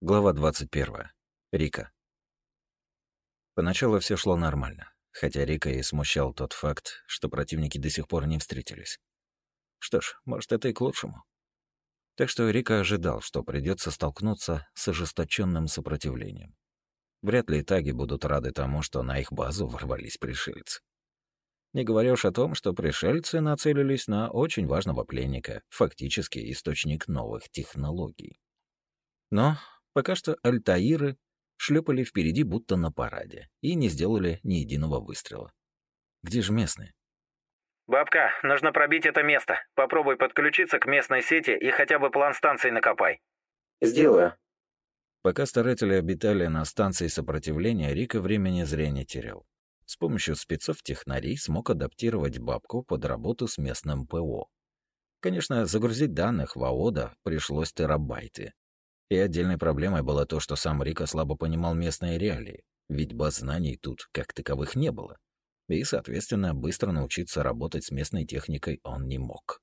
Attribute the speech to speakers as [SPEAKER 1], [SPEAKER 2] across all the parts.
[SPEAKER 1] Глава 21. Рика. Поначалу все шло нормально, хотя Рика и смущал тот факт, что противники до сих пор не встретились. Что ж, может, это и к лучшему. Так что Рика ожидал, что придется столкнуться с ожесточенным сопротивлением. Вряд ли таги будут рады тому, что на их базу ворвались пришельцы. Не говоря уж о том, что пришельцы нацелились на очень важного пленника, фактически источник новых технологий. Но Пока что альтаиры шлепали впереди будто на параде и не сделали ни единого выстрела. Где же местные?
[SPEAKER 2] «Бабка, нужно пробить это место. Попробуй подключиться к местной сети и хотя бы план станции накопай».
[SPEAKER 3] «Сделаю».
[SPEAKER 1] Пока старатели обитали на станции сопротивления, Рика времени зря не терял. С помощью спецов-технарей смог адаптировать бабку под работу с местным ПО. Конечно, загрузить данных в АОДа пришлось терабайты, и отдельной проблемой было то, что сам Рика слабо понимал местные реалии, ведь баз знаний тут как таковых не было. И, соответственно, быстро научиться работать с местной техникой он не мог.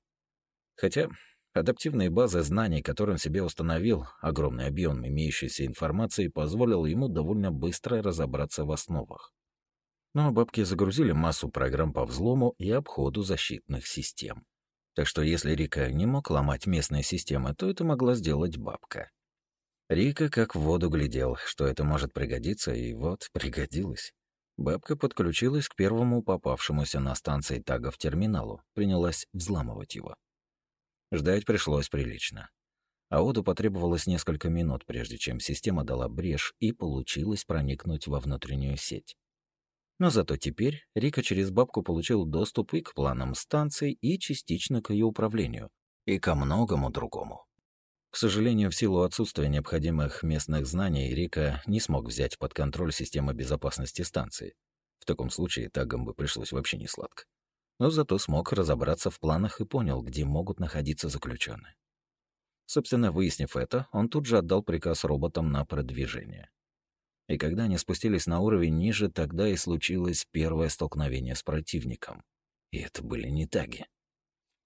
[SPEAKER 1] Хотя адаптивные базы знаний, которые он себе установил, огромный объем имеющейся информации, позволил ему довольно быстро разобраться в основах. Но бабки загрузили массу программ по взлому и обходу защитных систем. Так что если Рика не мог ломать местные системы, то это могла сделать бабка. Рика как в воду глядел, что это может пригодиться, и вот пригодилось. Бабка подключилась к первому попавшемуся на станции тагов терминалу, принялась взламывать его. Ждать пришлось прилично. А Оду потребовалось несколько минут, прежде чем система дала брешь и получилось проникнуть во внутреннюю сеть. Но зато теперь Рика через бабку получил доступ и к планам станции, и частично к ее управлению, и ко многому другому. К сожалению, в силу отсутствия необходимых местных знаний, Рика не смог взять под контроль систему безопасности станции. В таком случае тагам бы пришлось вообще не сладко. Но зато смог разобраться в планах и понял, где могут находиться заключенные. Собственно, выяснив это, он тут же отдал приказ роботам на продвижение. И когда они спустились на уровень ниже, тогда и случилось первое столкновение с противником. И это были не таги.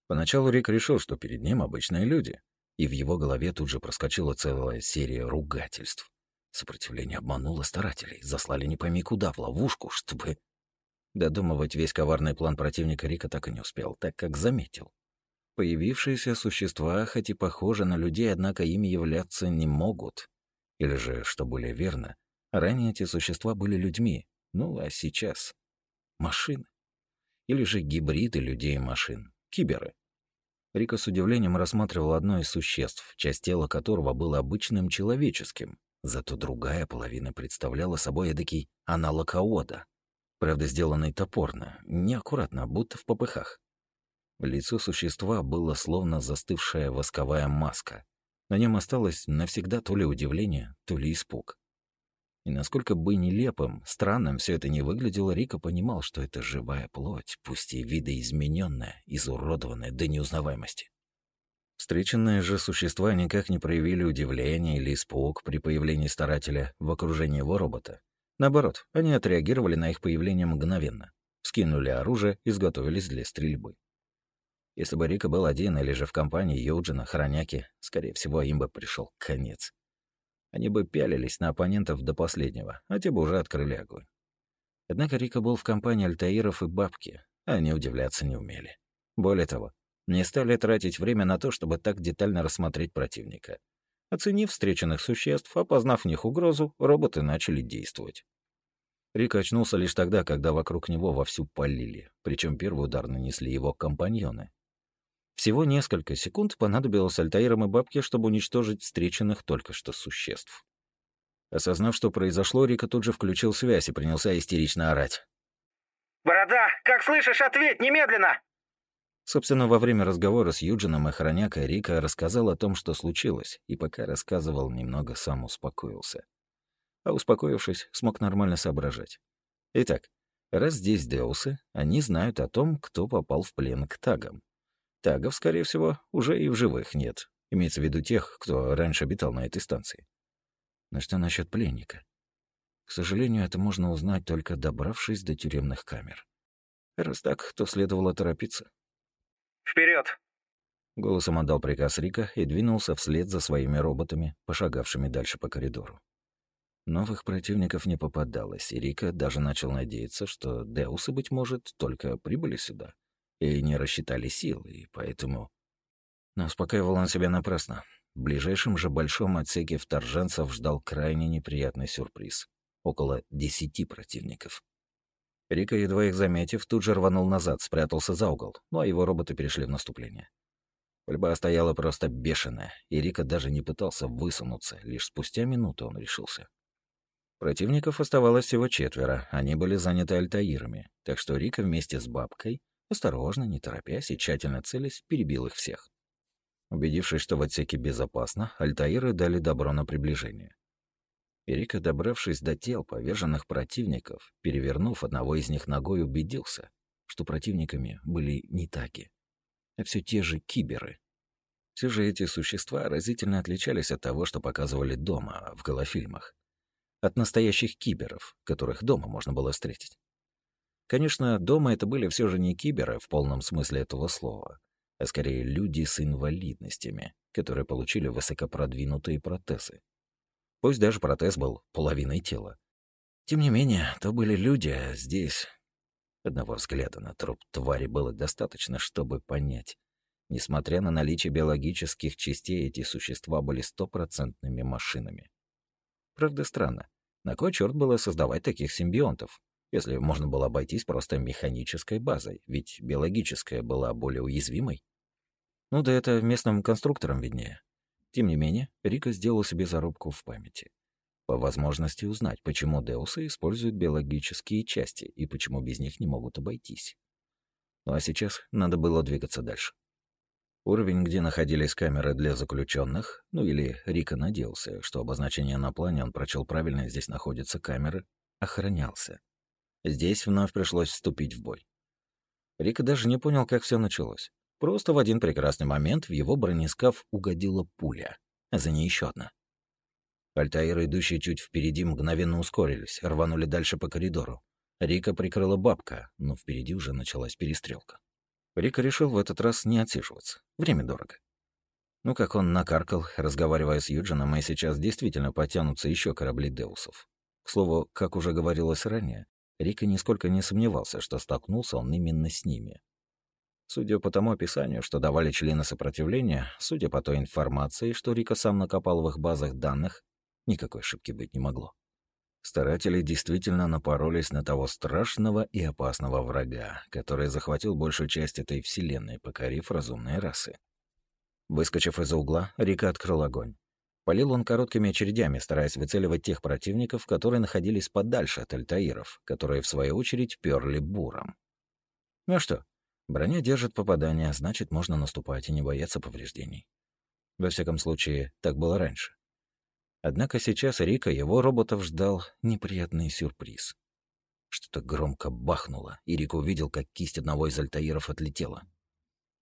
[SPEAKER 1] Поначалу Рик решил, что перед ним обычные люди, и в его голове тут же проскочила целая серия ругательств. Сопротивление обмануло старателей, заслали не пойми куда, в ловушку, чтобы... Додумывать весь коварный план противника Рика так и не успел, так как заметил. Появившиеся существа, хоть и похожи на людей, однако ими являться не могут. Или же, что более верно, ранее эти существа были людьми, ну а сейчас — машины. Или же гибриды людей и машин, киберы. Рика с удивлением рассматривал одно из существ, часть тела которого было обычным человеческим, зато другая половина представляла собой эдакий аналог аода, правда, сделанный топорно, неаккуратно, будто в попыхах. Лицо существа было словно застывшая восковая маска. На нем осталось навсегда то ли удивление, то ли испуг. И насколько бы нелепым, странным все это не выглядело, Рика понимал, что это живая плоть, пусть и видоизмененная, изуродованная до неузнаваемости. Встреченные же существа никак не проявили удивления или испуг при появлении старателя в окружении его робота. Наоборот, они отреагировали на их появление мгновенно, скинули оружие и изготовились для стрельбы. Если бы Рика был один или же в компании Юджина, Хроняки, скорее всего, им бы пришел конец. Они бы пялились на оппонентов до последнего, а те бы уже открыли огонь. Однако Рика был в компании альтаиров и бабки, а они удивляться не умели. Более того, не стали тратить время на то, чтобы так детально рассмотреть противника. Оценив встреченных существ, опознав в них угрозу, роботы начали действовать. Рика очнулся лишь тогда, когда вокруг него вовсю полили, причем первый удар нанесли его компаньоны. Всего несколько секунд понадобилось Альтаирам и Бабке, чтобы уничтожить встреченных только что существ. Осознав, что произошло, Рика тут же включил связь и принялся истерично орать.
[SPEAKER 2] «Борода, как слышишь, ответь немедленно!»
[SPEAKER 1] Собственно, во время разговора с Юджином и Хронякой Рика рассказал о том, что случилось, и пока рассказывал, немного сам успокоился. А успокоившись, смог нормально соображать. Итак, раз здесь Деусы, они знают о том, кто попал в плен к тагам. Тагов, скорее всего, уже и в живых нет. Имеется в виду тех, кто раньше обитал на этой станции. Но что насчет пленника? К сожалению, это можно узнать только добравшись до тюремных камер. Раз так, то следовало торопиться.
[SPEAKER 2] Вперед!
[SPEAKER 1] Голосом отдал приказ Рика и двинулся вслед за своими роботами, пошагавшими дальше по коридору. Новых противников не попадалось, и Рика даже начал надеяться, что Деусы, быть может, только прибыли сюда и не рассчитали силы, и поэтому... Но успокаивал он себя напрасно. В ближайшем же большом отсеке вторженцев ждал крайне неприятный сюрприз. Около десяти противников. Рика, едва их заметив, тут же рванул назад, спрятался за угол, ну а его роботы перешли в наступление. Пальба стояла просто бешеная, и Рика даже не пытался высунуться, лишь спустя минуту он решился. Противников оставалось всего четверо, они были заняты альтаирами, так что Рика вместе с бабкой, осторожно, не торопясь и тщательно целясь, перебил их всех. Убедившись, что в отсеке безопасно, альтаиры дали добро на приближение. И Рика, добравшись до тел поверженных противников, перевернув одного из них ногой, убедился, что противниками были не таки, а все те же киберы. Все же эти существа разительно отличались от того, что показывали дома в голофильмах от настоящих киберов, которых дома можно было встретить. Конечно, дома это были все же не киберы в полном смысле этого слова, а скорее люди с инвалидностями, которые получили высокопродвинутые протезы. Пусть даже протез был половиной тела. Тем не менее, то были люди, а здесь... Одного взгляда на труп твари было достаточно, чтобы понять. Несмотря на наличие биологических частей, эти существа были стопроцентными машинами. Правда, странно. На кой черт было создавать таких симбионтов, если можно было обойтись просто механической базой, ведь биологическая была более уязвимой? Ну да это местным конструкторам виднее. Тем не менее, Рика сделал себе зарубку в памяти. По возможности узнать, почему Деусы используют биологические части и почему без них не могут обойтись. Ну а сейчас надо было двигаться дальше. Уровень, где находились камеры для заключенных, ну или Рика надеялся, что обозначение на плане он прочел правильно, здесь находятся камеры, охранялся. Здесь вновь пришлось вступить в бой. Рика даже не понял, как все началось. Просто в один прекрасный момент в его бронескаф угодила пуля, а за ней еще одна. Альтаиры, идущие чуть впереди, мгновенно ускорились, рванули дальше по коридору. Рика прикрыла бабка, но впереди уже началась перестрелка. Рика решил в этот раз не отсиживаться. Время дорого. Ну, как он накаркал, разговаривая с Юджином, и сейчас действительно потянутся еще корабли Деусов. К слову, как уже говорилось ранее, Рика нисколько не сомневался, что столкнулся он именно с ними. Судя по тому описанию, что давали члены сопротивления, судя по той информации, что Рика сам накопал в их базах данных, никакой ошибки быть не могло. Старатели действительно напоролись на того страшного и опасного врага, который захватил большую часть этой вселенной, покорив разумные расы. Выскочив из-за угла, Рика открыл огонь. Полил он короткими очередями, стараясь выцеливать тех противников, которые находились подальше от альтаиров, которые, в свою очередь, перли буром. Ну что? Броня держит попадания, значит, можно наступать и не бояться повреждений. Во всяком случае, так было раньше. Однако сейчас Рика его роботов ждал неприятный сюрприз. Что-то громко бахнуло, и Рика увидел, как кисть одного из альтаиров отлетела.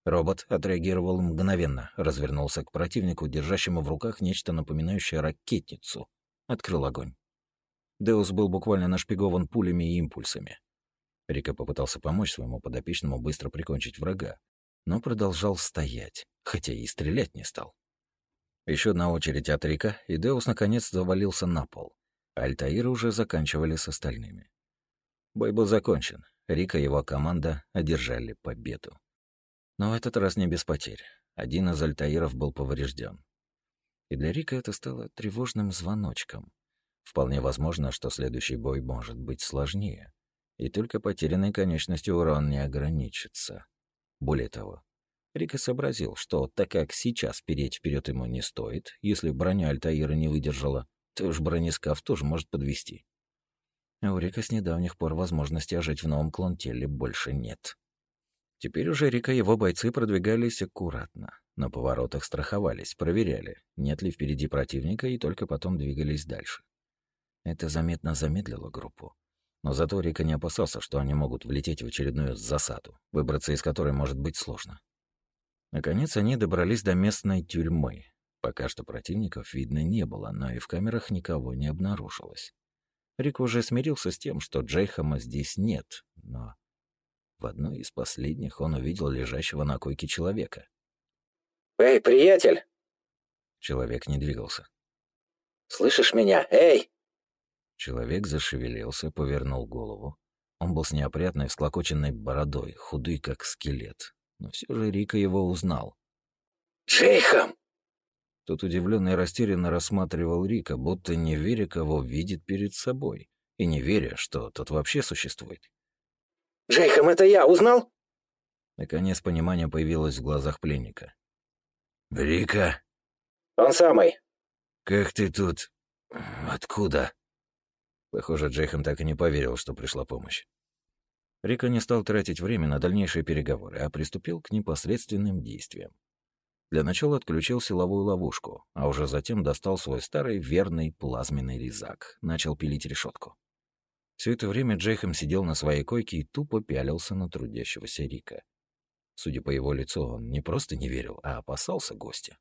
[SPEAKER 1] Робот отреагировал мгновенно, развернулся к противнику, держащему в руках нечто напоминающее ракетницу. Открыл огонь. Деус был буквально нашпигован пулями и импульсами. Рика попытался помочь своему подопечному быстро прикончить врага, но продолжал стоять, хотя и стрелять не стал. Еще одна очередь от Рика, и Деус наконец завалился на пол. Альтаиры уже заканчивали с остальными. Бой был закончен. Рика и его команда одержали победу. Но в этот раз не без потерь. Один из альтаиров был поврежден. И для Рика это стало тревожным звоночком. Вполне возможно, что следующий бой может быть сложнее. И только потерянной конечностью урон не ограничится. Более того, Рика сообразил, что так как сейчас переть вперед ему не стоит, если броня Альтаира не выдержала, то уж бронескаф тоже может подвести. У Рика с недавних пор возможности ожить в новом клон-теле больше нет. Теперь уже Рика и его бойцы продвигались аккуратно. На поворотах страховались, проверяли, нет ли впереди противника, и только потом двигались дальше. Это заметно замедлило группу. Но зато Рика не опасался, что они могут влететь в очередную засаду, выбраться из которой может быть сложно. Наконец они добрались до местной тюрьмы. Пока что противников видно не было, но и в камерах никого не обнаружилось. Рик уже смирился с тем, что Джейхама здесь нет, но в одной из последних он увидел лежащего на койке человека.
[SPEAKER 3] «Эй, приятель!»
[SPEAKER 1] Человек не двигался.
[SPEAKER 3] «Слышишь меня? Эй!»
[SPEAKER 1] Человек зашевелился, повернул голову. Он был с неопрятной, всклокоченной бородой, худый, как скелет. Но все же Рика его узнал.
[SPEAKER 3] «Джейхам!»
[SPEAKER 1] Тот удивленно и растерянно рассматривал Рика, будто не веря, кого видит перед собой, и не веря, что тот вообще существует.
[SPEAKER 3] «Джейхам, это я! Узнал?»
[SPEAKER 1] Наконец понимание появилось в глазах пленника. «Рика?»
[SPEAKER 3] «Он самый».
[SPEAKER 1] «Как ты тут? Откуда?» Похоже, Джейхам так и не поверил, что пришла помощь. Рика не стал тратить время на дальнейшие переговоры, а приступил к непосредственным действиям. Для начала отключил силовую ловушку, а уже затем достал свой старый верный плазменный резак, начал пилить решетку. Все это время Джейхам сидел на своей койке и тупо пялился на трудящегося Рика. Судя по его лицу, он не просто не верил, а опасался гостя.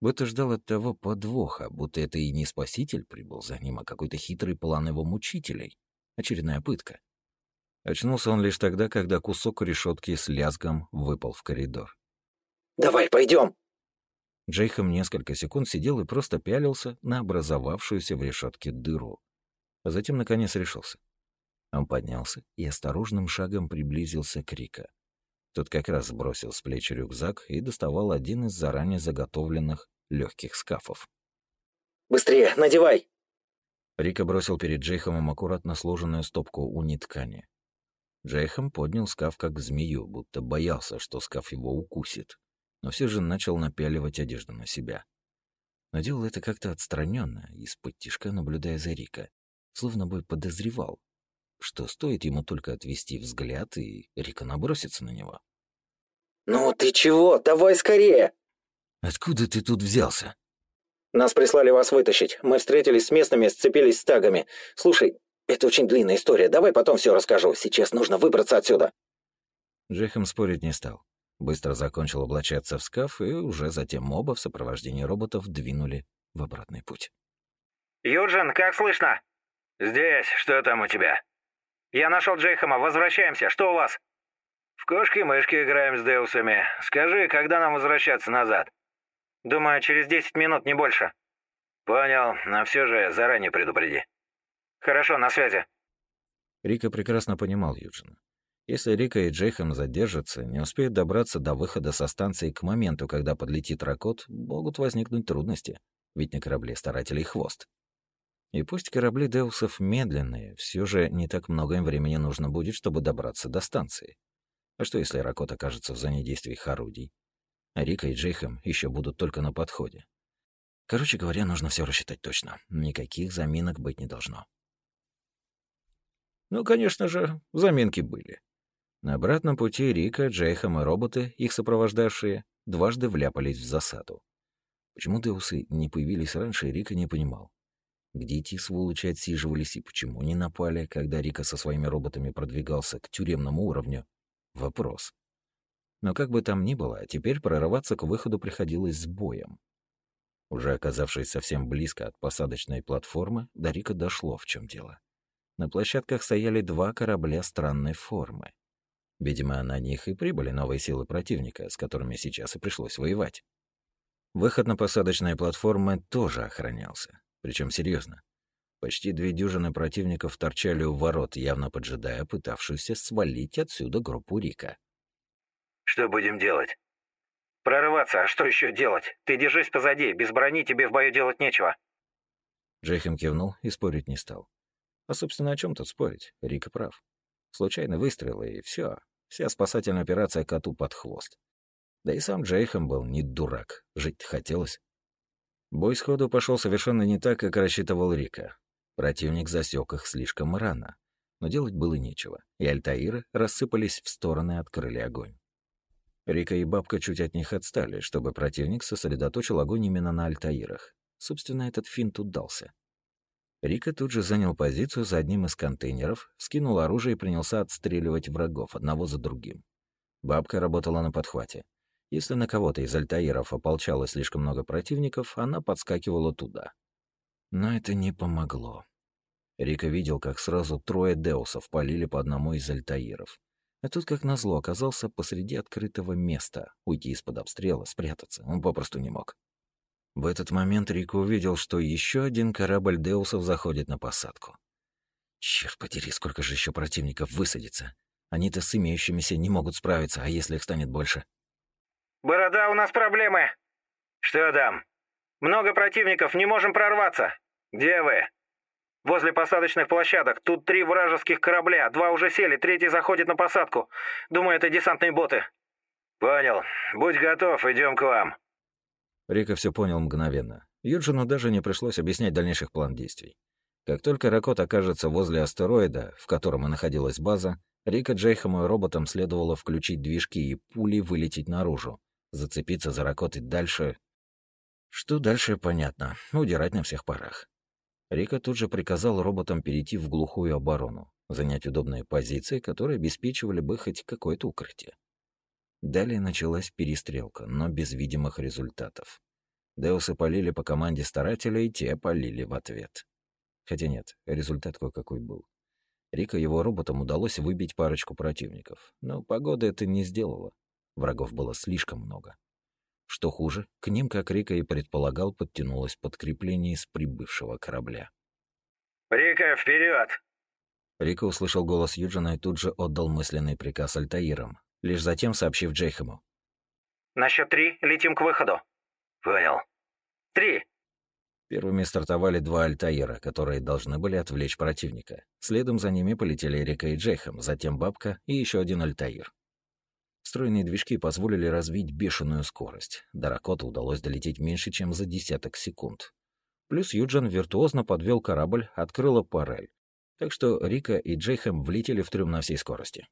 [SPEAKER 1] Будто ждал от того подвоха, будто это и не спаситель прибыл за ним, а какой-то хитрый план его мучителей. Очередная пытка. Очнулся он лишь тогда, когда кусок решетки с лязгом выпал в коридор.
[SPEAKER 3] «Давай, пойдем!»
[SPEAKER 1] Джейхам несколько секунд сидел и просто пялился на образовавшуюся в решетке дыру. А затем, наконец, решился. Он поднялся и осторожным шагом приблизился к Рика. Тот как раз сбросил с плеч рюкзак и доставал один из заранее заготовленных легких скафов.
[SPEAKER 3] «Быстрее, надевай!»
[SPEAKER 1] Рика бросил перед Джейхомом аккуратно сложенную стопку униткани. Джейхом поднял скаф как змею, будто боялся, что скаф его укусит, но все же начал напяливать одежду на себя. Но делал это как-то отстраненно, из-под тишка наблюдая за Рика, словно бы подозревал, что стоит ему только отвести взгляд, и Рика набросится на него.
[SPEAKER 3] «Ну ты чего? Давай скорее!»
[SPEAKER 1] «Откуда ты тут взялся?»
[SPEAKER 3] «Нас прислали вас вытащить. Мы встретились с местными, сцепились с тагами. Слушай, это очень длинная история. Давай потом все расскажу. Сейчас нужно выбраться отсюда».
[SPEAKER 1] Джейхем спорить не стал. Быстро закончил облачаться в скаф, и уже затем оба в сопровождении роботов двинули в обратный путь.
[SPEAKER 2] «Юджин, как слышно?» «Здесь. Что там у тебя?» «Я нашел Джейхема. Возвращаемся. Что у вас?» «В кошки-мышки играем с Деусами. Скажи, когда нам возвращаться назад?» «Думаю, через десять минут, не больше». «Понял, но все же заранее предупреди». «Хорошо, на связи».
[SPEAKER 1] Рика прекрасно понимал Юджина. Если Рика и Джейхам задержатся, не успеют добраться до выхода со станции к моменту, когда подлетит Ракот, могут возникнуть трудности, ведь на корабле старателей хвост. И пусть корабли Деусов медленные, все же не так много им времени нужно будет, чтобы добраться до станции. А что, если Ракот окажется в зоне действий орудий? А Рика и Джейхем еще будут только на подходе. Короче говоря, нужно все рассчитать точно. Никаких заминок быть не должно. Ну, конечно же, заминки были. На обратном пути Рика, Джейхем и роботы, их сопровождавшие, дважды вляпались в засаду. Почему Деусы не появились раньше, Рика не понимал. Где эти сволочи отсиживались и почему не напали, когда Рика со своими роботами продвигался к тюремному уровню, Вопрос. Но как бы там ни было, теперь прорываться к выходу приходилось с боем. Уже оказавшись совсем близко от посадочной платформы, до Рика дошло, в чем дело. На площадках стояли два корабля странной формы. Видимо, на них и прибыли новые силы противника, с которыми сейчас и пришлось воевать. Выход на посадочные платформы тоже охранялся, причем серьезно. Почти две дюжины противников торчали у ворот, явно поджидая пытавшуюся свалить отсюда группу Рика.
[SPEAKER 2] «Что будем делать?» «Прорываться, а что еще делать? Ты держись позади, без брони тебе в бою делать нечего».
[SPEAKER 1] Джейхем кивнул и спорить не стал. А, собственно, о чем тут спорить? Рика прав. Случайный выстрел, и все. Вся спасательная операция коту под хвост. Да и сам Джейхем был не дурак. Жить хотелось. Бой сходу пошел совершенно не так, как рассчитывал Рика. Противник засек их слишком рано. Но делать было нечего, и альтаиры рассыпались в стороны и открыли огонь. Рика и Бабка чуть от них отстали, чтобы противник сосредоточил огонь именно на альтаирах. Собственно, этот финт удался. Рика тут же занял позицию за одним из контейнеров, скинул оружие и принялся отстреливать врагов одного за другим. Бабка работала на подхвате. Если на кого-то из альтаиров ополчалось слишком много противников, она подскакивала туда. Но это не помогло. Рика видел, как сразу трое деусов полили по одному из альтаиров. А тут, как назло, оказался посреди открытого места. Уйти из-под обстрела, спрятаться он попросту не мог. В этот момент Рико увидел, что еще один корабль Деусов заходит на посадку. Черт подери, сколько же еще противников высадится. Они-то с имеющимися не могут справиться, а если их станет больше?
[SPEAKER 2] «Борода, у нас проблемы!» «Что там? Много противников, не можем прорваться! Где вы?» «Возле посадочных площадок. Тут три вражеских корабля. Два уже сели, третий заходит на посадку. Думаю, это десантные боты». «Понял. Будь готов, идем к вам».
[SPEAKER 1] Рика все понял мгновенно. Юджину даже не пришлось объяснять дальнейших план действий. Как только Ракот окажется возле астероида, в котором и находилась база, Рика, Джейхому и роботам следовало включить движки и пули вылететь наружу, зацепиться за Ракот и дальше... Что дальше, понятно. Удирать на всех парах. Рика тут же приказал роботам перейти в глухую оборону, занять удобные позиции, которые обеспечивали бы хоть какое-то укрытие. Далее началась перестрелка, но без видимых результатов. Деусы полили по команде старателя, и те полили в ответ. Хотя нет, результат кое-какой был. Рика его роботам удалось выбить парочку противников, но погода это не сделала. Врагов было слишком много. Что хуже, к ним, как Рика и предполагал, подтянулось подкрепление из прибывшего корабля.
[SPEAKER 2] «Рика, вперед!
[SPEAKER 1] Рика услышал голос Юджина и тут же отдал мысленный приказ Альтаирам, лишь затем сообщив Джейхему.
[SPEAKER 2] «На счет три летим к выходу». «Понял». «Три».
[SPEAKER 1] Первыми стартовали два Альтаира, которые должны были отвлечь противника. Следом за ними полетели Рика и Джейхем, затем Бабка и еще один Альтаир. Встроенные движки позволили развить бешеную скорость. До Ракота удалось долететь меньше, чем за десяток секунд. Плюс Юджин виртуозно подвел корабль, открыла парель. Так что Рика и Джейхем влетели в трюм на всей скорости.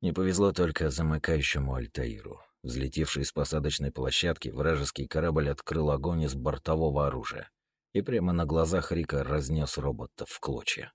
[SPEAKER 1] Не повезло только замыкающему Альтаиру. Взлетевший с посадочной площадки, вражеский корабль открыл огонь из бортового оружия и прямо на глазах Рика разнес робота в клочья.